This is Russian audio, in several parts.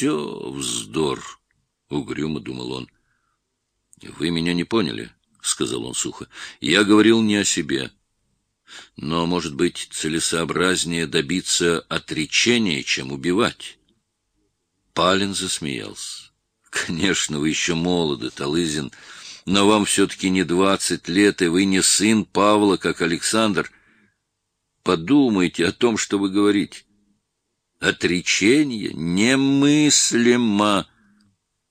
все вздор, — угрюмо думал он. — Вы меня не поняли, — сказал он сухо. — Я говорил не о себе. Но, может быть, целесообразнее добиться отречения, чем убивать. Палин засмеялся. — Конечно, вы еще молоды, Талызин, но вам все-таки не двадцать лет, и вы не сын Павла, как Александр. Подумайте о том, что вы говорите. Отречение немыслимо.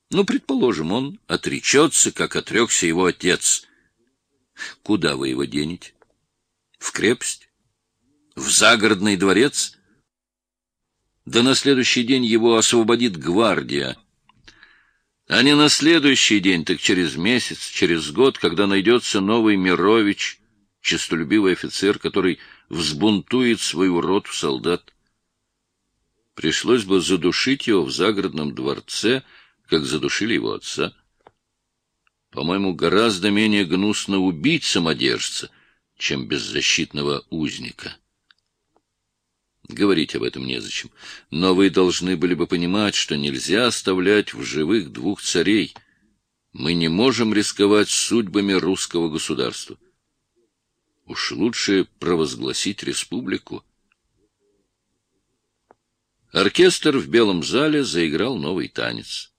Ну, предположим, он отречется, как отрекся его отец. Куда вы его денете? В крепость? В загородный дворец? Да на следующий день его освободит гвардия. А не на следующий день, так через месяц, через год, когда найдется новый Мирович, честолюбивый офицер, который взбунтует свою роту солдат. Пришлось бы задушить его в загородном дворце, как задушили его отца. По-моему, гораздо менее гнусно убить самодержца, чем беззащитного узника. Говорить об этом незачем. Но вы должны были бы понимать, что нельзя оставлять в живых двух царей. Мы не можем рисковать судьбами русского государства. Уж лучше провозгласить республику. Оркестр в белом зале заиграл новый танец.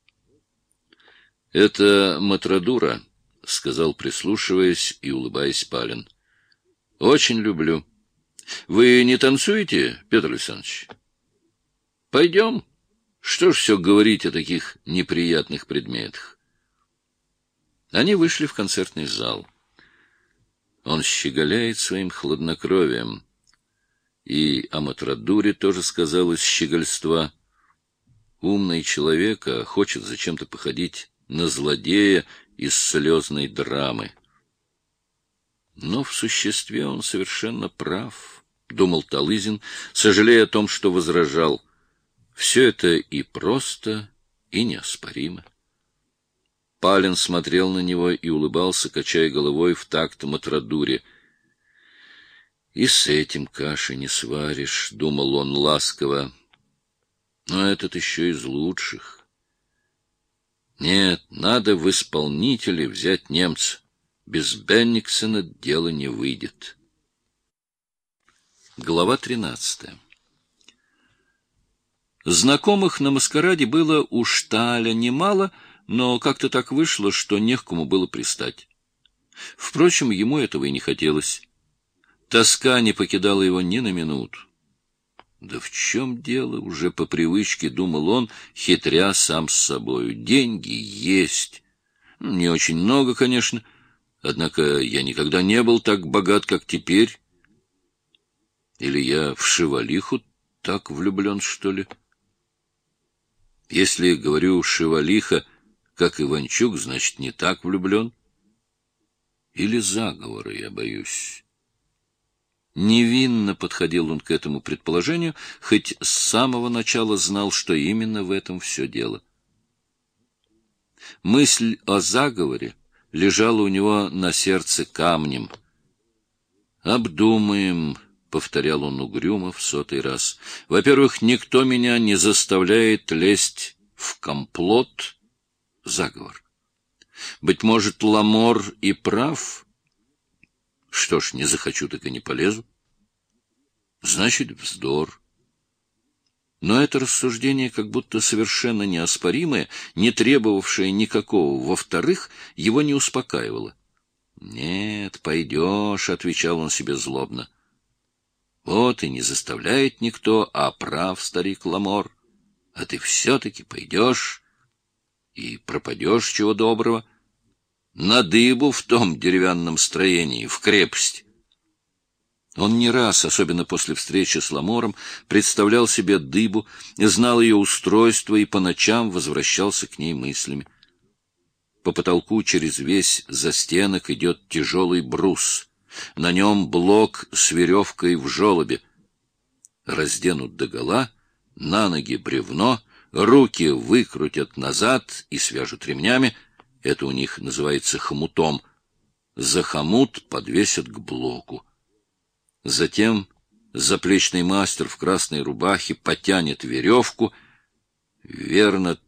— Это Матрадура, — сказал, прислушиваясь и улыбаясь Палин. — Очень люблю. Вы не танцуете, Петр Александрович? — Пойдем. Что ж все говорить о таких неприятных предметах? Они вышли в концертный зал. Он щеголяет своим хладнокровием — и о Матрадуре тоже сказалось щегольства. Умный человек, а хочет зачем-то походить на злодея из слезной драмы. Но в существе он совершенно прав, — думал Талызин, сожалея о том, что возражал. Все это и просто, и неоспоримо. Палин смотрел на него и улыбался, качая головой в такт Матрадуре — и с этим каши не сваришь, — думал он ласково. Но этот еще из лучших. Нет, надо в исполнители взять немца. Без Бенниксона дело не выйдет. Глава тринадцатая Знакомых на маскараде было у Шталя немало, но как-то так вышло, что не к кому было пристать. Впрочем, ему этого и не хотелось. Тоска не покидала его ни на минуту. Да в чем дело, уже по привычке думал он, хитря сам с собою. Деньги есть. Ну, не очень много, конечно, однако я никогда не был так богат, как теперь. Или я в шевалиху так влюблен, что ли? Если говорю шевалиха, как Иванчук, значит, не так влюблен. Или заговора я боюсь. Невинно подходил он к этому предположению, хоть с самого начала знал, что именно в этом все дело. Мысль о заговоре лежала у него на сердце камнем. «Обдумаем», — повторял он угрюмо в сотый раз. «Во-первых, никто меня не заставляет лезть в комплот, заговор. Быть может, Ламор и прав?» Что ж, не захочу, так и не полезу. Значит, вздор. Но это рассуждение, как будто совершенно неоспоримое, не требовавшее никакого, во-вторых, его не успокаивало. «Нет, пойдешь», — отвечал он себе злобно. «Вот и не заставляет никто, а прав старик Ламор. А ты все-таки пойдешь и пропадешь чего доброго» на дыбу в том деревянном строении, в крепость. Он не раз, особенно после встречи с Ламором, представлял себе дыбу, знал ее устройство и по ночам возвращался к ней мыслями. По потолку через весь застенок идет тяжелый брус. На нем блок с веревкой в желобе. Разденут догола, на ноги бревно, руки выкрутят назад и свяжут ремнями — это у них называется хомутом. За хомут подвесят к блоку. Затем заплечный мастер в красной рубахе потянет веревку. Верно,